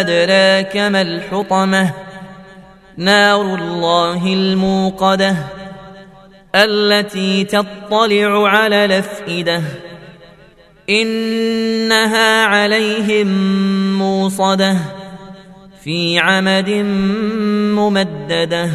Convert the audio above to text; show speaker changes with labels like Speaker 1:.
Speaker 1: أدراك ما الحطمة؟ نار الله الموقدة التي تطلع على الأفئدة. إنها عليهم موصدة في عمد ممددة.